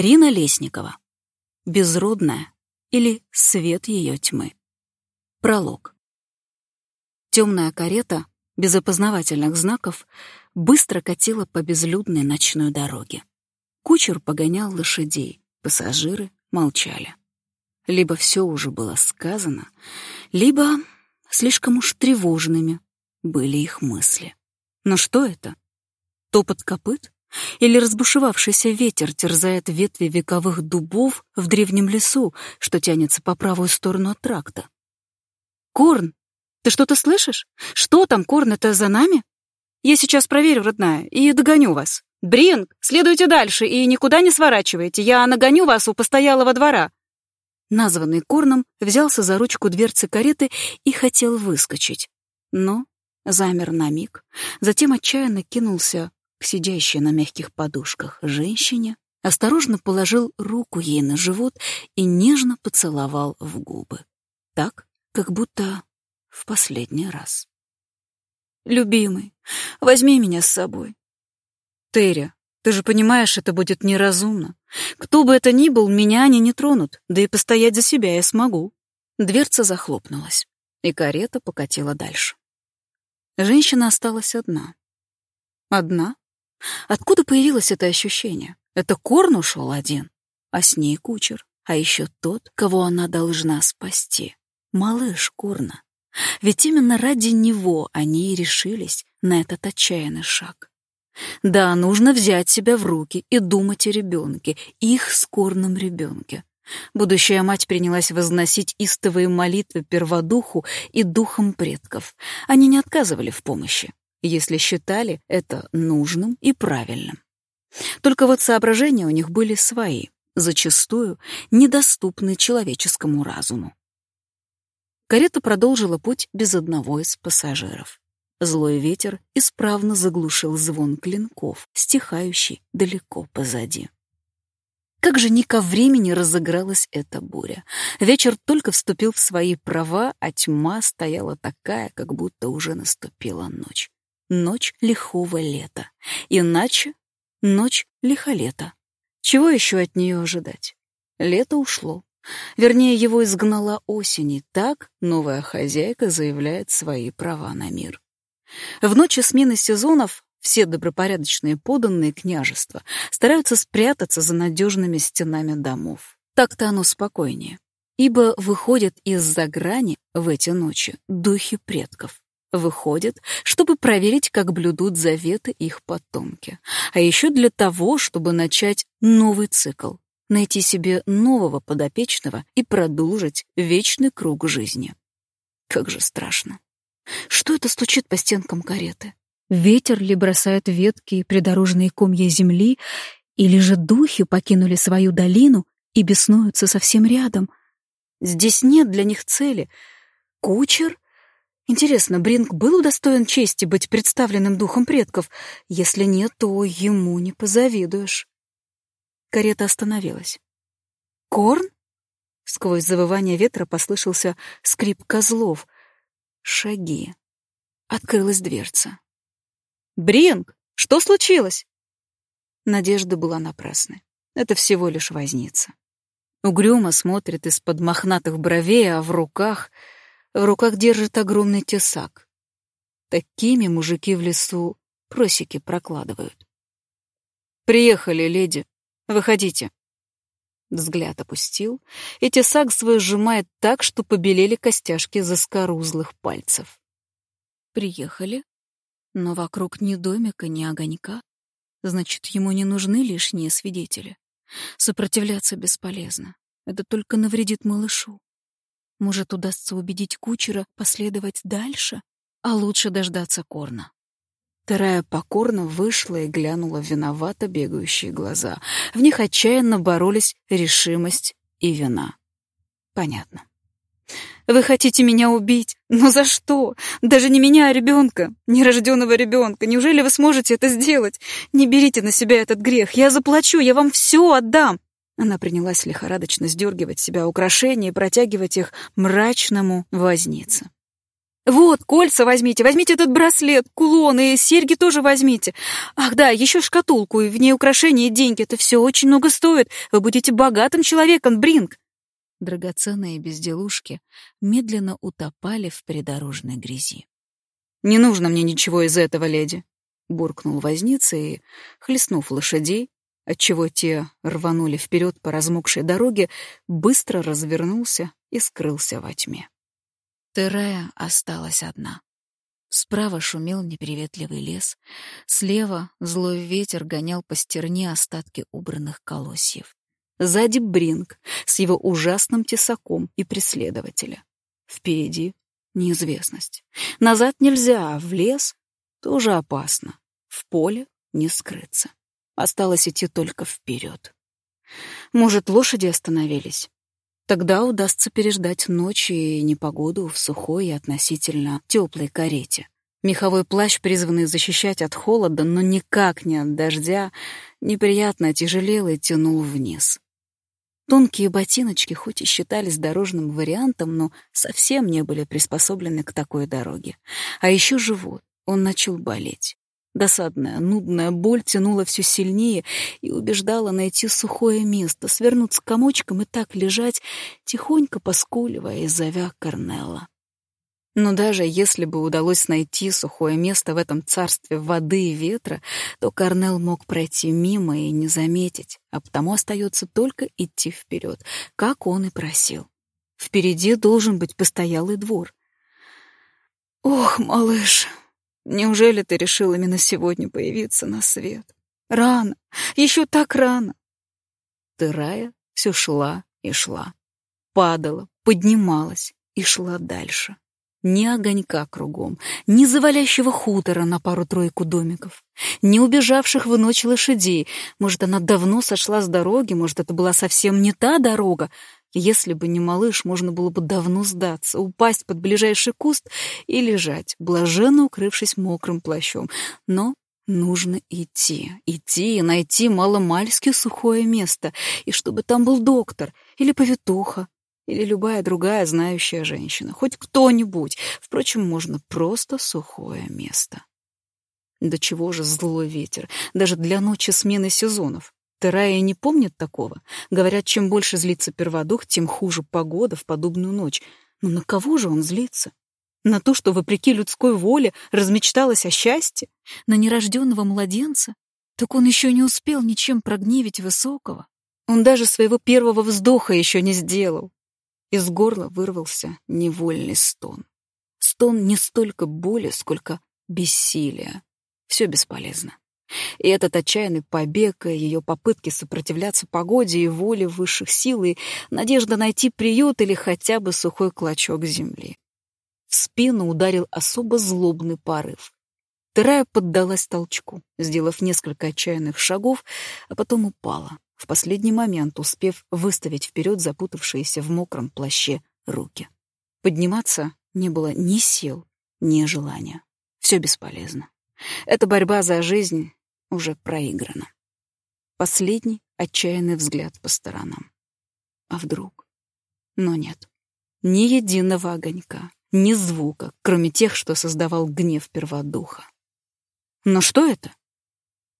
Рина Лесникова. Безродная или свет ее тьмы. Пролог. Темная карета, без опознавательных знаков, быстро катила по безлюдной ночной дороге. Кучер погонял лошадей, пассажиры молчали. Либо все уже было сказано, либо слишком уж тревожными были их мысли. Но что это? Топот копыт? Или разбушевавшийся ветер терзает ветви вековых дубов в древнем лесу, что тянется по правую сторону от тракта? «Корн, ты что-то слышишь? Что там, Корн, это за нами?» «Я сейчас проверю, родная, и догоню вас». «Бринг, следуйте дальше и никуда не сворачивайте, я нагоню вас у постоялого двора». Названный Корном взялся за ручку дверцы кареты и хотел выскочить. Но замер на миг, затем отчаянно кинулся к сидящей на мягких подушках женщине, осторожно положил руку ей на живот и нежно поцеловал в губы. Так, как будто в последний раз. «Любимый, возьми меня с собой». «Терри, ты же понимаешь, это будет неразумно. Кто бы это ни был, меня они не тронут, да и постоять за себя я смогу». Дверца захлопнулась, и карета покатила дальше. Женщина осталась одна. Одна? Откуда появилось это ощущение? Это Корн ушел один, а с ней кучер, а еще тот, кого она должна спасти. Малыш Корна. Ведь именно ради него они и решились на этот отчаянный шаг. Да, нужно взять себя в руки и думать о ребенке, их скорном ребенке. Будущая мать принялась возносить истовые молитвы перводуху и духам предков. Они не отказывали в помощи если считали это нужным и правильным. Только вот соображения у них были свои, зачастую недоступны человеческому разуму. Карета продолжила путь без одного из пассажиров. Злой ветер исправно заглушил звон клинков, стихающий далеко позади. Как же не ко времени разыгралась эта буря. Вечер только вступил в свои права, а тьма стояла такая, как будто уже наступила ночь ночь лихого лета. Иначе ночь лихолета. Чего еще от нее ожидать? Лето ушло. Вернее, его изгнала осень, и так новая хозяйка заявляет свои права на мир. В ночи смены сезонов все добропорядочные поданные княжества стараются спрятаться за надежными стенами домов. Так-то оно спокойнее, ибо выходят из-за грани в эти ночи духи предков, Выходит, чтобы проверить, как блюдут заветы их потомки. А еще для того, чтобы начать новый цикл, найти себе нового подопечного и продолжить вечный круг жизни. Как же страшно. Что это стучит по стенкам кареты? Ветер ли бросает ветки и придорожные комья земли, или же духи покинули свою долину и беснуются совсем рядом? Здесь нет для них цели. Кучер — Интересно, Бринг был удостоен чести быть представленным духом предков? Если нет, то ему не позавидуешь. Карета остановилась. «Корн?» Сквозь завывание ветра послышался скрип козлов. Шаги. Открылась дверца. «Бринг, что случилось?» Надежда была напрасной. Это всего лишь возница. Угрюмо смотрит из-под мохнатых бровей, а в руках — в руках держит огромный тесак. Такими мужики в лесу просеки прокладывают. «Приехали, леди. Выходите». Взгляд опустил, и тесак свой сжимает так, что побелели костяшки заскорузлых пальцев. «Приехали, но вокруг ни домика, ни огонька. Значит, ему не нужны лишние свидетели. Сопротивляться бесполезно. Это только навредит малышу. Может, удастся убедить кучера последовать дальше, а лучше дождаться Корна. Тарая покорно вышла и глянула виновато бегающие глаза. В них отчаянно боролись решимость и вина. Понятно. «Вы хотите меня убить? Но за что? Даже не меня, а ребенка, нерожденного ребенка. Неужели вы сможете это сделать? Не берите на себя этот грех. Я заплачу, я вам все отдам. Она принялась лихорадочно сдергивать себя украшения и протягивать их мрачному вознице. Вот, кольца возьмите, возьмите этот браслет, кулон и серьги тоже возьмите. Ах да, еще шкатулку, и в ней украшения и деньги. Это все очень много стоит. Вы будете богатым человеком, Бринг. Драгоценные безделушки медленно утопали в придорожной грязи. «Не нужно мне ничего из этого, леди», — буркнул возница и, хлестнув лошадей, отчего те рванули вперед по размокшей дороге, быстро развернулся и скрылся во тьме. Терея осталась одна. Справа шумел неприветливый лес, слева злой ветер гонял по стерне остатки убранных колосьев. Сзади Бринг с его ужасным тесаком и преследователя. Впереди неизвестность. Назад нельзя, а в лес тоже опасно. В поле не скрыться. Осталось идти только вперед. Может, лошади остановились? Тогда удастся переждать ночь и непогоду в сухой и относительно теплой карете. Меховой плащ, призванный защищать от холода, но никак не от дождя, неприятно тяжелел и тянул вниз. Тонкие ботиночки хоть и считались дорожным вариантом, но совсем не были приспособлены к такой дороге. А еще живот, он начал болеть. Досадная, нудная боль тянула все сильнее и убеждала найти сухое место, свернуться комочком и так лежать, тихонько поскуливая и зовя Корнелла. Но даже если бы удалось найти сухое место в этом царстве воды и ветра, то Корнел мог пройти мимо и не заметить, а потому остается только идти вперед, как он и просил. Впереди должен быть постоялый двор. «Ох, малыш!» Неужели ты решил именно сегодня появиться на свет? Рано, еще так рано. Тырая все шла и шла. Падала, поднималась и шла дальше. Ни огонька кругом, ни завалящего хутора на пару-тройку домиков, ни убежавших в ночь лошадей. Может, она давно сошла с дороги, может, это была совсем не та дорога, если бы не малыш, можно было бы давно сдаться, упасть под ближайший куст и лежать, блаженно укрывшись мокрым плащом. Но нужно идти, идти и найти маломальски сухое место, и чтобы там был доктор или повитуха, или любая другая знающая женщина, хоть кто-нибудь. Впрочем, можно просто сухое место. До чего же злой ветер, даже для ночи смены сезонов. Терая не помнит такого. Говорят, чем больше злится перводух, тем хуже погода в подобную ночь. Но на кого же он злится? На то, что, вопреки людской воле, размечталось о счастье? На нерожденного младенца? Так он еще не успел ничем прогневить высокого. Он даже своего первого вздоха еще не сделал. Из горла вырвался невольный стон. Стон не столько боли, сколько бессилия. Все бесполезно. И этот отчаянный побег, и ее попытки сопротивляться погоде и воле высших сил, и надежда найти приют или хотя бы сухой клочок земли. В спину ударил особо злобный порыв. Терая поддалась толчку, сделав несколько отчаянных шагов, а потом упала, в последний момент успев выставить вперед запутавшиеся в мокром плаще руки. Подниматься не было ни сил, ни желания. Все бесполезно. Эта борьба за жизнь уже проиграно. Последний отчаянный взгляд по сторонам. А вдруг? Но нет. Ни единого огонька, ни звука, кроме тех, что создавал гнев перводуха. Но что это?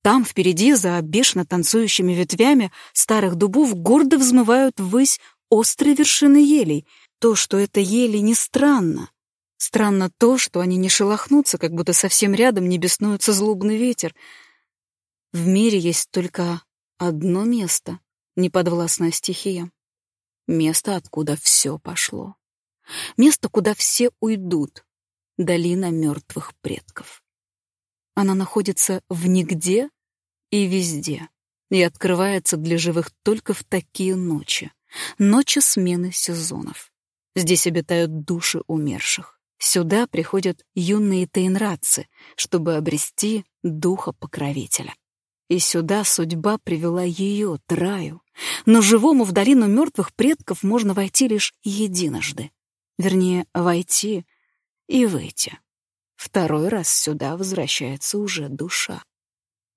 Там, впереди, за бешено танцующими ветвями старых дубов, гордо взмывают ввысь острые вершины елей. То, что это ели, не странно. Странно то, что они не шелохнутся, как будто совсем рядом не беснуется злобный ветер — в мире есть только одно место, неподвластное стихиям. Место, откуда все пошло. Место, куда все уйдут. Долина мертвых предков. Она находится в нигде и везде, и открывается для живых только в такие ночи. Ночи смены сезонов. Здесь обитают души умерших. Сюда приходят юные тейнрадцы, чтобы обрести духа покровителя. И сюда судьба привела ее, Траю. Но живому в долину мертвых предков можно войти лишь единожды. Вернее, войти и выйти. Второй раз сюда возвращается уже душа.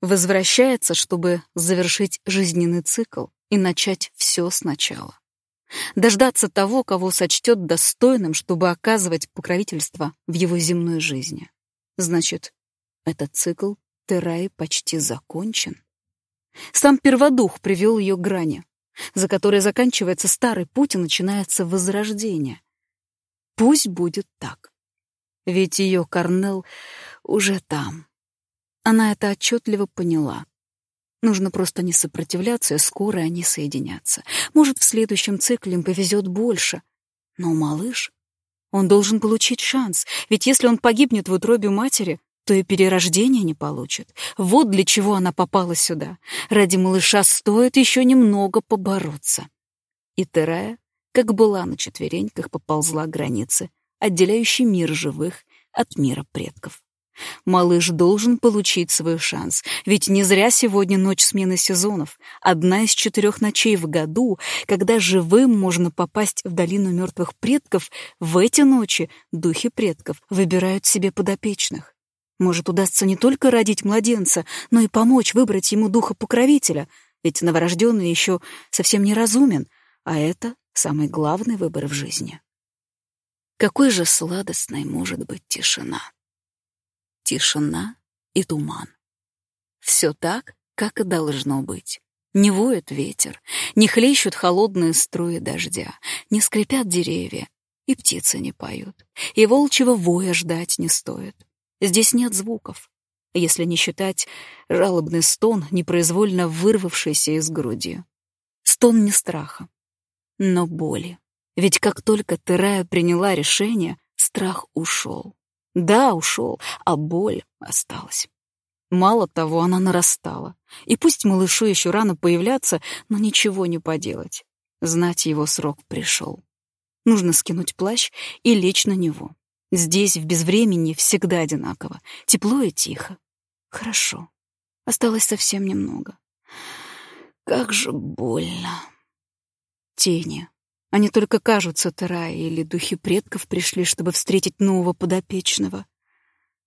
Возвращается, чтобы завершить жизненный цикл и начать все сначала. дождаться того, кого сочтет достойным, чтобы оказывать покровительство в его земной жизни. Значит, этот цикл Тераи почти закончен. Сам перводух привел ее к грани, за которой заканчивается старый путь и начинается возрождение. Пусть будет так. Ведь ее Корнел уже там. Она это отчетливо поняла. Нужно просто не сопротивляться, и скоро они соединятся. Может, в следующем цикле им повезет больше. Но малыш, он должен получить шанс, ведь если он погибнет в утробе матери, то и перерождения не получит. Вот для чего она попала сюда. Ради малыша стоит еще немного побороться. И Терая, как была на четвереньках, поползла к границе, отделяющей мир живых от мира предков. Малыш должен получить свой шанс, ведь не зря сегодня ночь смены сезонов, одна из четырех ночей в году, когда живым можно попасть в долину мертвых предков, в эти ночи духи предков выбирают себе подопечных. Может, удастся не только родить младенца, но и помочь выбрать ему духа-покровителя, ведь новорожденный еще совсем неразумен, а это самый главный выбор в жизни. Какой же сладостной может быть тишина тишина и туман. Все так, как и должно быть. Не воет ветер, не хлещут холодные струи дождя, не скрипят деревья, и птицы не поют, и волчьего воя ждать не стоит. Здесь нет звуков, если не считать жалобный стон, непроизвольно вырвавшийся из груди. Стон не страха, но боли. Ведь как только Терая приняла решение, страх ушел. Да, ушел, а боль осталась. Мало того, она нарастала. И пусть малышу еще рано появляться, но ничего не поделать. Знать его срок пришел. Нужно скинуть плащ и лечь на него. Здесь, в безвремени, всегда одинаково. Тепло и тихо. Хорошо. Осталось совсем немного. Как же больно. Тени. Они только кажутся Терай, или духи предков пришли, чтобы встретить нового подопечного.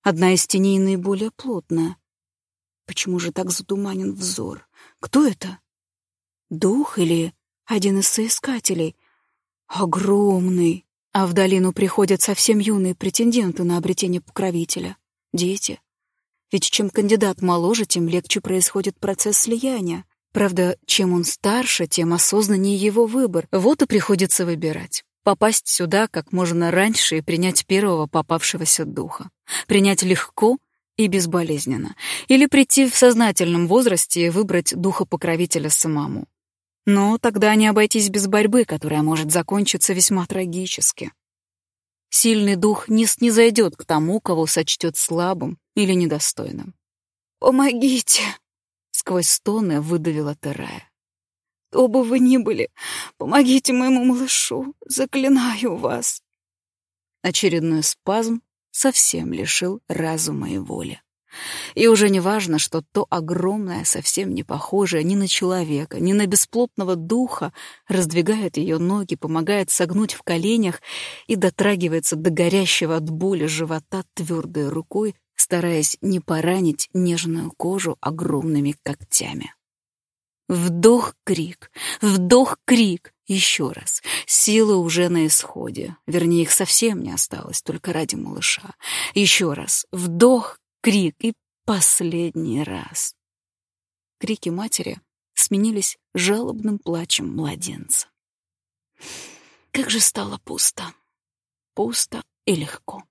Одна из теней наиболее плотная. Почему же так затуманен взор? Кто это? Дух или один из соискателей? Огромный. А в долину приходят совсем юные претенденты на обретение покровителя. Дети. Ведь чем кандидат моложе, тем легче происходит процесс слияния. Правда, чем он старше, тем осознаннее его выбор. Вот и приходится выбирать. Попасть сюда как можно раньше и принять первого попавшегося духа. Принять легко и безболезненно. Или прийти в сознательном возрасте и выбрать духа-покровителя самому. Но тогда не обойтись без борьбы, которая может закончиться весьма трагически. Сильный дух не снизойдет к тому, кого сочтет слабым или недостойным. «Помогите!» Сквозь стоны выдавила Терая. «Кто бы вы ни были, помогите моему малышу, заклинаю вас!» Очередной спазм совсем лишил разума и воли. И уже не важно, что то огромное, совсем не похожее ни на человека, ни на бесплотного духа, раздвигает ее ноги, помогает согнуть в коленях и дотрагивается до горящего от боли живота твердой рукой, стараясь не поранить нежную кожу огромными когтями. Вдох-крик, вдох-крик, еще раз. Силы уже на исходе. Вернее, их совсем не осталось, только ради малыша. Еще раз. Вдох-крик и последний раз. Крики матери сменились жалобным плачем младенца. Как же стало пусто. Пусто и легко.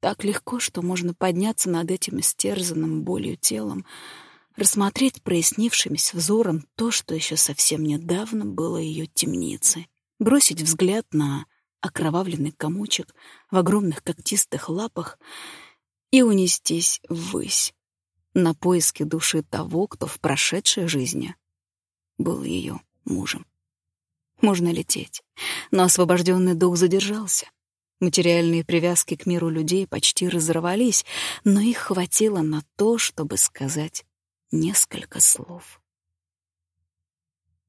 Так легко, что можно подняться над этим истерзанным болью телом, рассмотреть прояснившимся взором то, что еще совсем недавно было ее темницей, бросить взгляд на окровавленный комочек в огромных когтистых лапах и унестись ввысь, на поиски души того, кто в прошедшей жизни был ее мужем. Можно лететь, но освобожденный дух задержался. Материальные привязки к миру людей почти разорвались, но их хватило на то, чтобы сказать несколько слов.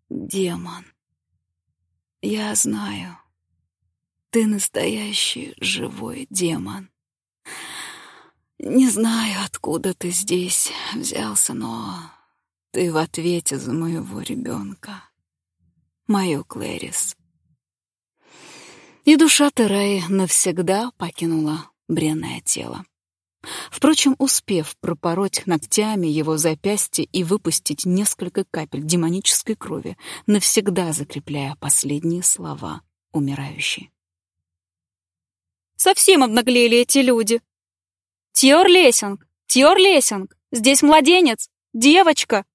«Демон, я знаю, ты настоящий живой демон. Не знаю, откуда ты здесь взялся, но ты в ответе за моего ребенка, мою Клэрис, И душа Тераи навсегда покинула бренное тело. Впрочем, успев пропороть ногтями его запястье и выпустить несколько капель демонической крови, навсегда закрепляя последние слова умирающей. «Совсем обнаглели эти люди! Тьор Лесинг! Тьор Лесинг! Здесь младенец! Девочка!»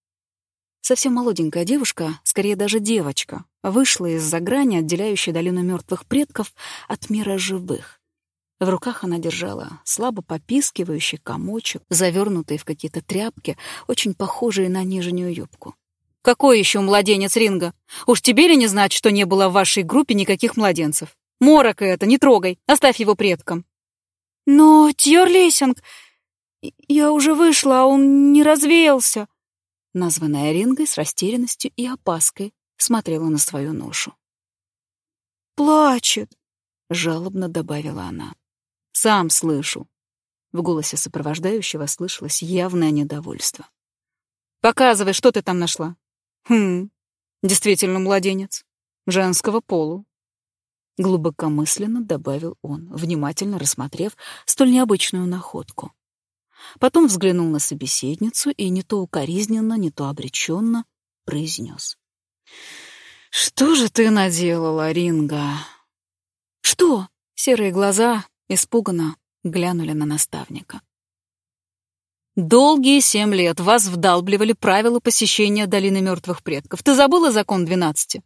Совсем молоденькая девушка, скорее даже девочка, вышла из-за грани, отделяющей долину мертвых предков от мира живых. В руках она держала слабо попискивающий комочек, завернутый в какие-то тряпки, очень похожие на нижнюю юбку. «Какой еще младенец Ринга? Уж тебе ли не знать, что не было в вашей группе никаких младенцев? Морок это, не трогай, оставь его предкам». «Но, Лессинг, я уже вышла, а он не развеялся». Названная Рингой с растерянностью и опаской смотрела на свою ношу. «Плачет», — жалобно добавила она. Сам слышу. В голосе сопровождающего слышалось явное недовольство. Показывай, что ты там нашла. Хм, действительно младенец. Женского полу. Глубокомысленно добавил он, внимательно рассмотрев столь необычную находку. Потом взглянул на собеседницу и не то укоризненно, не то обреченно произнес. «Что же ты наделала, Ринга?» «Что?» Серые глаза испуганно глянули на наставника. «Долгие семь лет вас вдалбливали правила посещения долины мертвых предков. Ты забыла закон двенадцати?»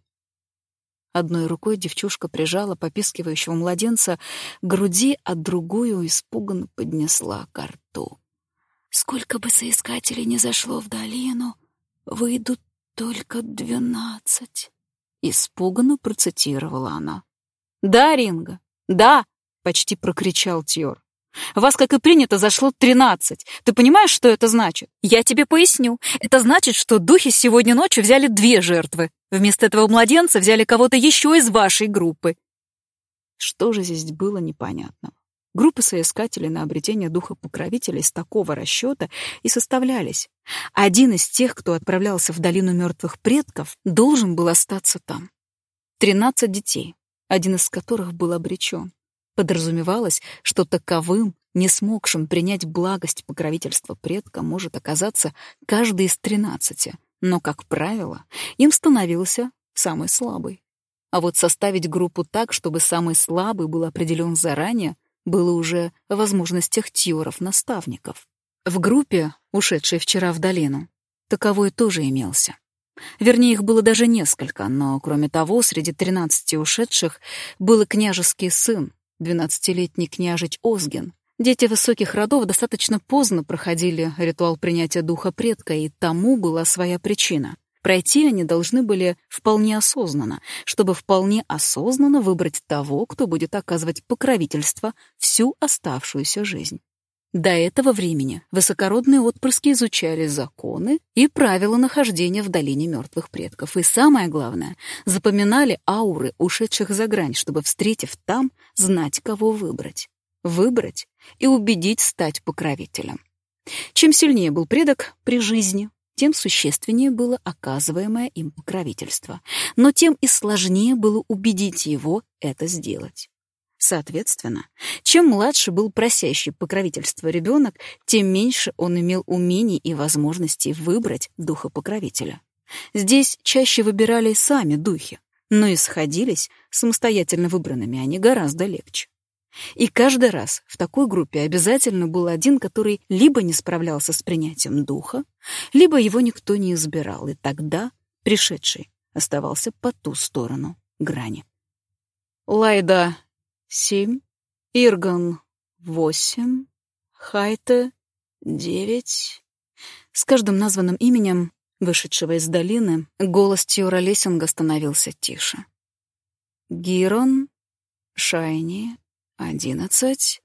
Одной рукой девчушка прижала попискивающего младенца к груди, а другую испуганно поднесла к рту. «Сколько бы соискателей не зашло в долину, выйдут только двенадцать», — испуганно процитировала она. «Да, Ринга, да!» почти прокричал Тьор. Вас, как и принято, зашло тринадцать. Ты понимаешь, что это значит? Я тебе поясню. Это значит, что духи сегодня ночью взяли две жертвы. Вместо этого младенца взяли кого-то еще из вашей группы. Что же здесь было непонятного? Группы соискателей на обретение духа покровителя из такого расчета и составлялись. Один из тех, кто отправлялся в долину мертвых предков, должен был остаться там. Тринадцать детей, один из которых был обречен. Подразумевалось, что таковым, не смогшим принять благость покровительства предка, может оказаться каждый из тринадцати, но, как правило, им становился самый слабый. А вот составить группу так, чтобы самый слабый был определен заранее, было уже в возможностях тьоров-наставников. В группе, ушедшей вчера в долину, таковой тоже имелся. Вернее, их было даже несколько, но, кроме того, среди тринадцати ушедших был и княжеский сын, Двенадцатилетний княжич Озген. Дети высоких родов достаточно поздно проходили ритуал принятия духа предка, и тому была своя причина. Пройти они должны были вполне осознанно, чтобы вполне осознанно выбрать того, кто будет оказывать покровительство всю оставшуюся жизнь. До этого времени высокородные отпрыски изучали законы и правила нахождения в долине мертвых предков. И самое главное, запоминали ауры ушедших за грань, чтобы, встретив там, знать, кого выбрать. Выбрать и убедить стать покровителем. Чем сильнее был предок при жизни, тем существеннее было оказываемое им покровительство. Но тем и сложнее было убедить его это сделать. Соответственно, чем младше был просящий покровительство ребенок, тем меньше он имел умений и возможностей выбрать духа покровителя. Здесь чаще выбирали сами духи, но и сходились самостоятельно выбранными они гораздо легче. И каждый раз в такой группе обязательно был один, который либо не справлялся с принятием духа, либо его никто не избирал, и тогда пришедший оставался по ту сторону грани. Лайда семь, Ирган — восемь, Хайте — девять. С каждым названным именем, вышедшего из долины, голос Тиора Лессинга становился тише. Гирон, Шайни — одиннадцать.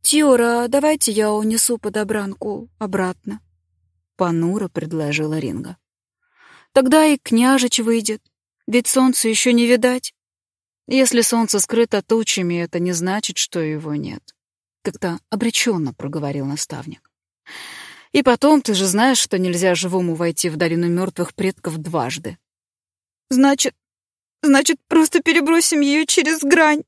«Тиора, давайте я унесу подобранку обратно», — понуро предложила Ринга. «Тогда и княжич выйдет, ведь солнца еще не видать». Если солнце скрыто тучами, это не значит, что его нет. Как-то обреченно проговорил наставник. И потом, ты же знаешь, что нельзя живому войти в долину мертвых предков дважды. Значит, значит, просто перебросим ее через грань.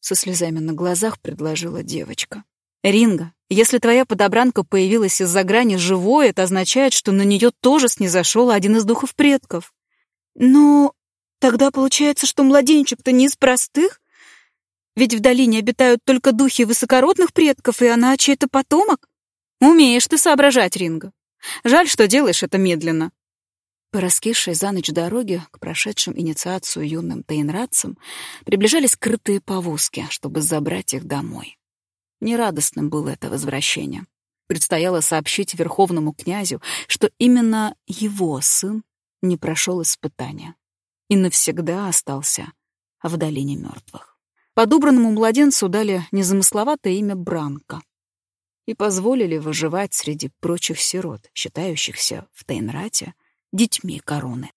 со слезами на глазах предложила девочка. Ринга, если твоя подобранка появилась из-за грани живой, это означает, что на нее тоже снизошел один из духов предков. Но тогда получается, что младенчик-то не из простых? Ведь в долине обитают только духи высокородных предков, и она чей-то потомок? Умеешь ты соображать, Ринга. Жаль, что делаешь это медленно. По раскисшей за ночь дороге к прошедшим инициацию юным тейнрадцам приближались крытые повозки, чтобы забрать их домой. Нерадостным было это возвращение. Предстояло сообщить верховному князю, что именно его сын не прошел испытания и навсегда остался в долине мертвых. Подобранному младенцу дали незамысловатое имя Бранко и позволили выживать среди прочих сирот, считающихся в Тейнрате детьми короны.